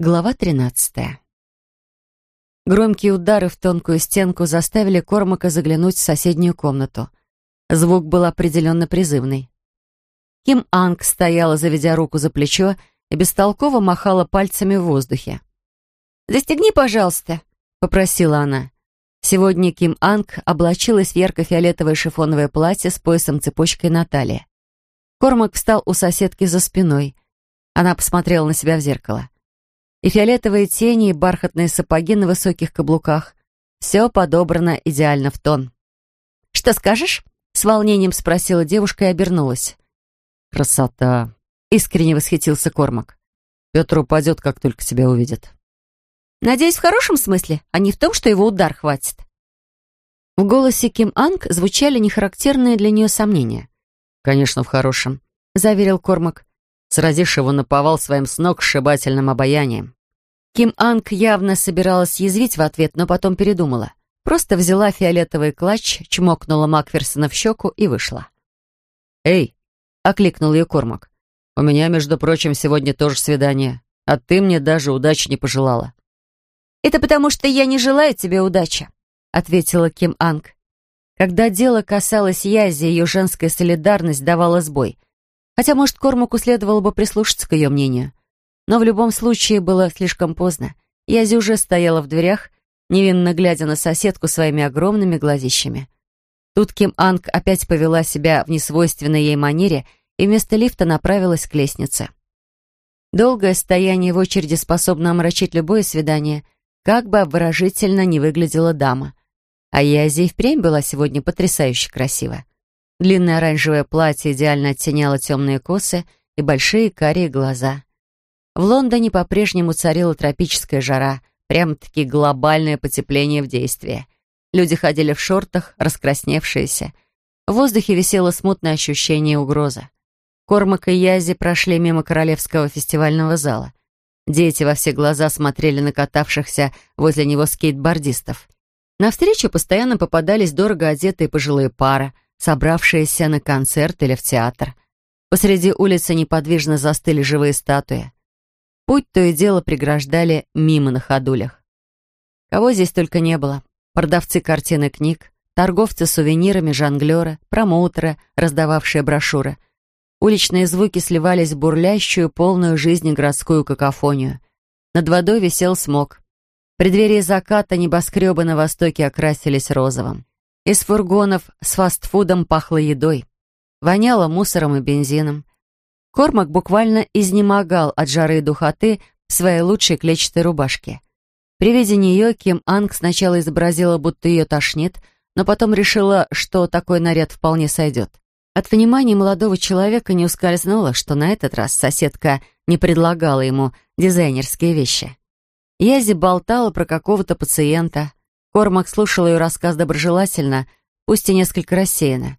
Глава 13. Громкие удары в тонкую стенку заставили Кормака заглянуть в соседнюю комнату. Звук был определенно призывный. Ким Анг стояла, заведя руку за плечо, и бестолково махала пальцами в воздухе. «Застегни, пожалуйста», — попросила она. Сегодня Ким Анг облачилась в ярко-фиолетовое шифоновое платье с поясом-цепочкой на талии. Кормак встал у соседки за спиной. Она посмотрела на себя в зеркало и фиолетовые тени, и бархатные сапоги на высоких каблуках. Все подобрано идеально в тон. «Что скажешь?» — с волнением спросила девушка и обернулась. «Красота!» — искренне восхитился Кормак. «Петр упадет, как только тебя увидит». «Надеюсь, в хорошем смысле, а не в том, что его удар хватит». В голосе Ким Анг звучали нехарактерные для нее сомнения. «Конечно, в хорошем», — заверил Кормак. Сразишь его наповал своим с ног сшибательным обаянием. Ким Анг явно собиралась язвить в ответ, но потом передумала. Просто взяла фиолетовый клатч, чмокнула Макферсона в щеку и вышла. «Эй!» — окликнул ее Кормак. «У меня, между прочим, сегодня тоже свидание, а ты мне даже удачи не пожелала». «Это потому, что я не желаю тебе удачи», — ответила Ким Анг. Когда дело касалось Язи, ее женская солидарность давала сбой. Хотя, может, Кормаку следовало бы прислушаться к ее мнению. Но в любом случае было слишком поздно. Язи уже стояла в дверях, невинно глядя на соседку своими огромными глазищами. Тут Ким Анг опять повела себя в несвойственной ей манере и вместо лифта направилась к лестнице. Долгое стояние в очереди способно омрачить любое свидание, как бы обворожительно не выглядела дама. А Язи и впрямь была сегодня потрясающе красива. Длинное оранжевое платье идеально оттеняло темные косы и большие карие глаза. В Лондоне по-прежнему царила тропическая жара, прям-таки глобальное потепление в действии. Люди ходили в шортах, раскрасневшиеся. В воздухе висело смутное ощущение угрозы. Кормак и Язи прошли мимо Королевского фестивального зала. Дети во все глаза смотрели на катавшихся возле него скейтбордистов. Навстречу постоянно попадались дорого одетые пожилые пары, собравшиеся на концерт или в театр. Посреди улицы неподвижно застыли живые статуи. Путь то и дело преграждали мимо на ходулях. Кого здесь только не было. Продавцы картин и книг, торговцы сувенирами, жонглеры, промоутеры, раздававшие брошюры. Уличные звуки сливались в бурлящую, полную жизни городскую какофонию. Над водой висел смог. В преддверии заката небоскребы на востоке окрасились розовым. Из фургонов с фастфудом пахло едой. Воняло мусором и бензином. Кормак буквально изнемогал от жары и духоты в своей лучшей клетчатой рубашке. При виде нее Ким Анг сначала изобразила, будто ее тошнит, но потом решила, что такой наряд вполне сойдет. От внимания молодого человека не ускользнуло, что на этот раз соседка не предлагала ему дизайнерские вещи. Язи болтала про какого-то пациента. Кормак слушал ее рассказ доброжелательно, пусть и несколько рассеянно.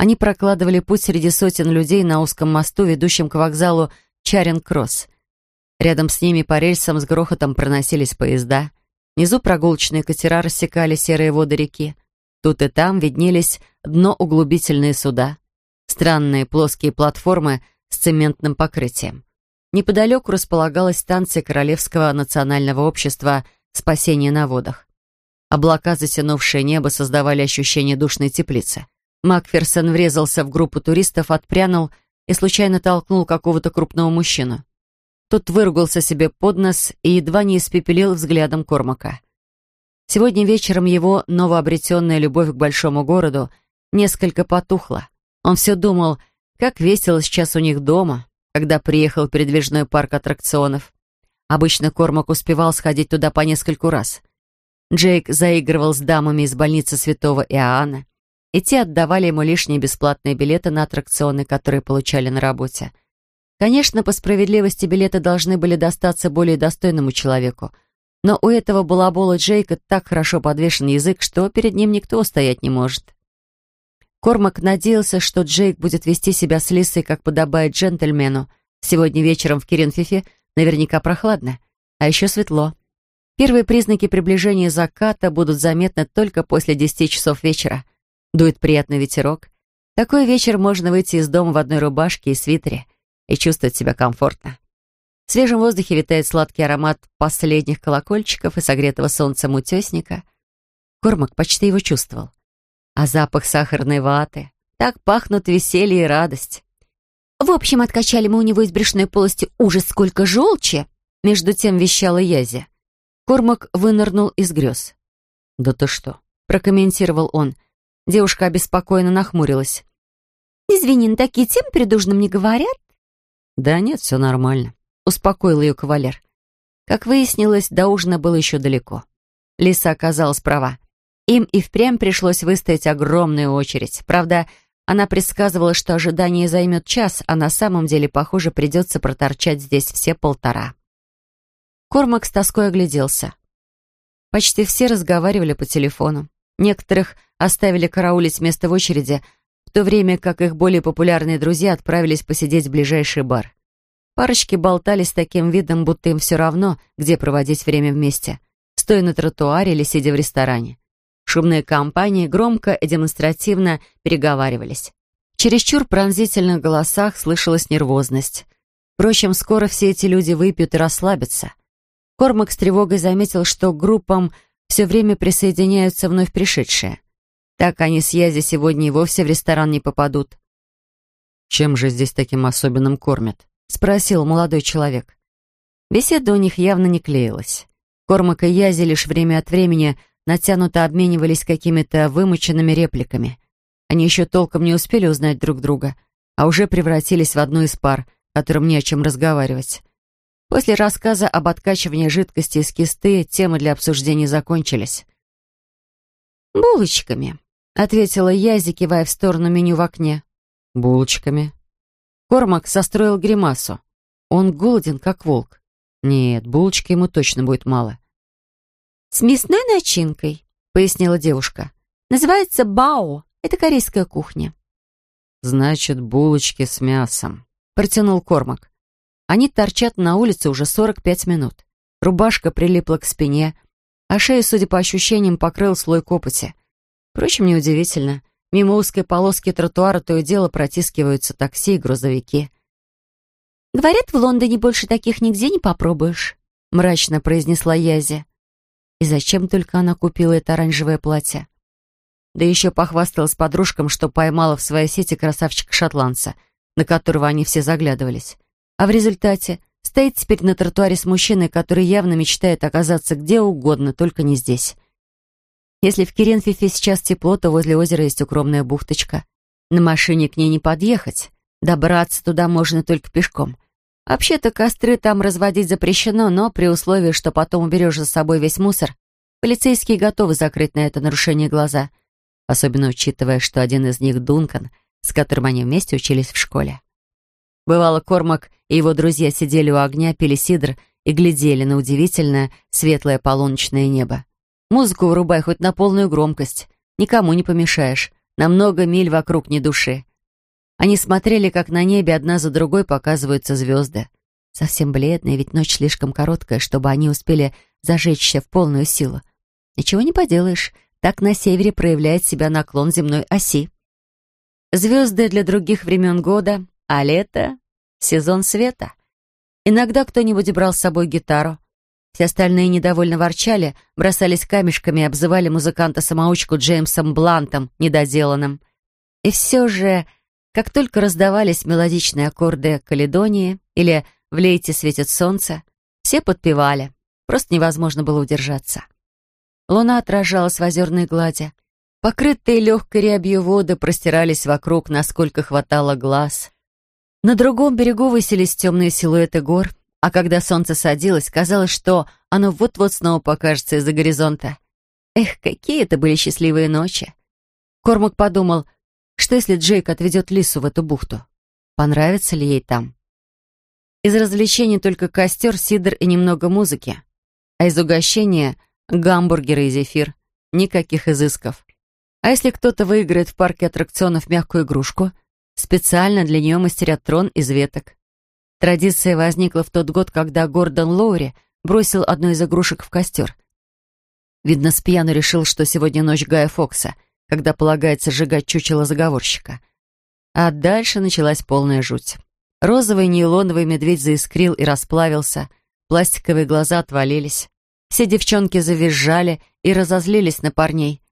Они прокладывали путь среди сотен людей на узком мосту, ведущем к вокзалу Чаринг-Кросс. Рядом с ними по рельсам с грохотом проносились поезда. Внизу прогулочные катера рассекали серые воды реки. Тут и там виднелись дно-углубительные суда. Странные плоские платформы с цементным покрытием. Неподалеку располагалась станция Королевского национального общества «Спасение на водах». Облака, затянувшие небо, создавали ощущение душной теплицы. Макферсон врезался в группу туристов, отпрянул и случайно толкнул какого-то крупного мужчину. Тот выругался себе под нос и едва не испепелил взглядом Кормака. Сегодня вечером его новообретенная любовь к большому городу несколько потухла. Он все думал, как весело сейчас у них дома, когда приехал передвижной парк аттракционов. Обычно Кормак успевал сходить туда по нескольку раз. Джейк заигрывал с дамами из больницы святого Иоанна и те отдавали ему лишние бесплатные билеты на аттракционы, которые получали на работе. Конечно, по справедливости билеты должны были достаться более достойному человеку, но у этого балабола Джейка так хорошо подвешен язык, что перед ним никто устоять не может. Кормак надеялся, что Джейк будет вести себя с Лисой, как подобает джентльмену. Сегодня вечером в Киренфифе наверняка прохладно, а еще светло. Первые признаки приближения заката будут заметны только после десяти часов вечера. Дует приятный ветерок. Такой вечер можно выйти из дома в одной рубашке и свитере и чувствовать себя комфортно. В свежем воздухе витает сладкий аромат последних колокольчиков и согретого солнцем утесника. Кормак почти его чувствовал. А запах сахарной ваты. Так пахнут веселье и радость. В общем, откачали мы у него из брюшной полости ужас сколько желчи. Между тем вещала Язи. Кормак вынырнул из грез. «Да ты что?» — прокомментировал он. Девушка обеспокоенно нахмурилась. «Извини, на такие темы перед ужином не говорят?» «Да нет, все нормально», — успокоил ее кавалер. Как выяснилось, до ужина было еще далеко. Лиса оказалась права. Им и впрямь пришлось выстоять огромную очередь. Правда, она предсказывала, что ожидание займет час, а на самом деле, похоже, придется проторчать здесь все полтора. Кормак с тоской огляделся. Почти все разговаривали по телефону. Некоторых оставили караулить место в очереди, в то время как их более популярные друзья отправились посидеть в ближайший бар. Парочки болтали с таким видом, будто им все равно, где проводить время вместе, стоя на тротуаре или сидя в ресторане. Шумные компании громко и демонстративно переговаривались. Чересчур пронзительных голосах слышалась нервозность. Впрочем, скоро все эти люди выпьют и расслабятся. Кормак с тревогой заметил, что группам все время присоединяются вновь пришедшие. Так они с Язи сегодня и вовсе в ресторан не попадут. «Чем же здесь таким особенным кормят?» — спросил молодой человек. Беседа у них явно не клеилась. Кормак и Язи лишь время от времени натянуто обменивались какими-то вымученными репликами. Они еще толком не успели узнать друг друга, а уже превратились в одну из пар, которым не о чем разговаривать. После рассказа об откачивании жидкости из кисты темы для обсуждений закончились. «Булочками», — ответила я, кивая в сторону меню в окне. «Булочками». Кормак состроил гримасу. Он голоден, как волк. Нет, булочки ему точно будет мало. «С мясной начинкой», — пояснила девушка. «Называется бао. Это корейская кухня». «Значит, булочки с мясом», — протянул Кормак. Они торчат на улице уже 45 минут. Рубашка прилипла к спине, а шею, судя по ощущениям, покрыл слой копоти. Впрочем, неудивительно. Мимо узкой полоски тротуара то и дело протискиваются такси и грузовики. «Говорят, в Лондоне больше таких нигде не попробуешь», — мрачно произнесла Язи. И зачем только она купила это оранжевое платье? Да еще похвасталась подружкам, что поймала в своей сети красавчика-шотландца, на которого они все заглядывались. А в результате стоит теперь на тротуаре с мужчиной, который явно мечтает оказаться где угодно, только не здесь. Если в Керенфифе сейчас тепло, то возле озера есть укромная бухточка. На машине к ней не подъехать. Добраться туда можно только пешком. Вообще-то костры там разводить запрещено, но при условии, что потом уберешь за собой весь мусор, полицейские готовы закрыть на это нарушение глаза, особенно учитывая, что один из них Дункан, с которым они вместе учились в школе. Бывало, Кормак и его друзья сидели у огня, пили сидр и глядели на удивительное светлое полуночное небо. Музыку вырубай хоть на полную громкость. Никому не помешаешь. На много миль вокруг ни души. Они смотрели, как на небе одна за другой показываются звезды. Совсем бледные, ведь ночь слишком короткая, чтобы они успели зажечься в полную силу. Ничего не поделаешь, так на севере проявляет себя наклон земной оси. Звезды для других времен года, а лето — сезон света. Иногда кто-нибудь брал с собой гитару. Все остальные недовольно ворчали, бросались камешками и обзывали музыканта-самоучку Джеймсом Блантом, недоделанным. И все же, как только раздавались мелодичные аккорды Каледонии или «В лейте светит солнце», все подпевали. Просто невозможно было удержаться. Луна отражалась в озерной глади. Покрытые легкой рябью воды простирались вокруг, насколько хватало глаз. На другом берегу высились темные силуэты гор, а когда солнце садилось, казалось, что оно вот-вот снова покажется из-за горизонта. Эх, какие это были счастливые ночи. Кормак подумал, что если Джейк отведет Лису в эту бухту? Понравится ли ей там? Из развлечений только костер, сидр и немного музыки. А из угощения — гамбургеры и зефир. Никаких изысков. А если кто-то выиграет в парке аттракционов мягкую игрушку, Специально для нее мастерят трон из веток. Традиция возникла в тот год, когда Гордон Лоури бросил одну из игрушек в костер. Видно, Спьяну решил, что сегодня ночь Гая Фокса, когда полагается сжигать чучело заговорщика. А дальше началась полная жуть. Розовый нейлоновый медведь заискрил и расплавился, пластиковые глаза отвалились. Все девчонки завизжали и разозлились на парней.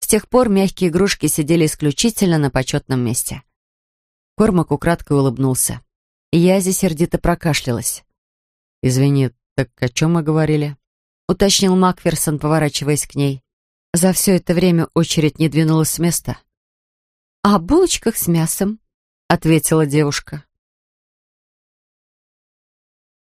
С тех пор мягкие игрушки сидели исключительно на почетном месте. Кормак украдкой улыбнулся. Язи сердито прокашлялась. «Извини, так о чем мы говорили?» — уточнил Макферсон, поворачиваясь к ней. За все это время очередь не двинулась с места. «О булочках с мясом», — ответила девушка.